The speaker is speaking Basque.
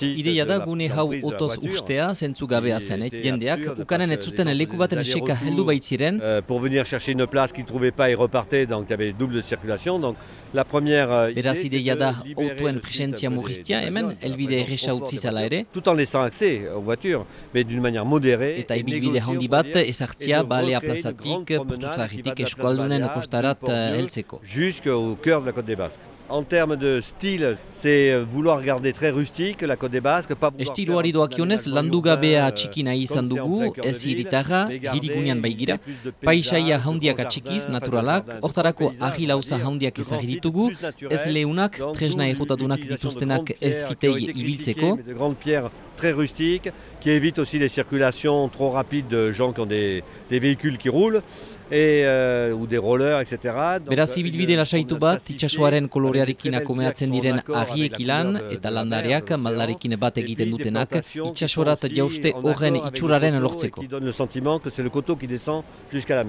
Ideia da gune hau otoz ustea zentzu gabea zen, eh? jendeak ukanen ez zuten leku baten eseka heldu baitziren. Euh, pour venir chercher une place qu'ils trouvaient pas et repartaient, donc il y avait double circulation. Donc la première euh, Beraz ideia da de le presentzia site murriztia de- hemen, helbide erresa utzi zala ere, tout en laissant accès aux voitures, mais d'une manière modérée. eta et ibilbide handi bat ezartzia de balea de plazatik, de place eskualdunen kostarat Dieu, heltzeko. Jusqu'au cœur de la côte des Basques. En termes de style, c'est euh, vouloir garder très rustique la côte des Basques, pas vouloir Estiloari doakionez, landu gabea euh, txiki nahi izan dugu, ez hiritarra, hirigunean baigira, paisaia grands atxikiz, naturalak, hortarako grands paysages, ahila on va uza dire, handiak de ezagri grands ditugu, ez leunak, tresna de dituztenak ez fitei ibiltzeko, très rustique, qui évite aussi les circulations trop rapides de gens qui ont des, véhicules qui roulent. Euh, ou des rollers, etc. Euh, c'est le coteau qui descend jusqu'à.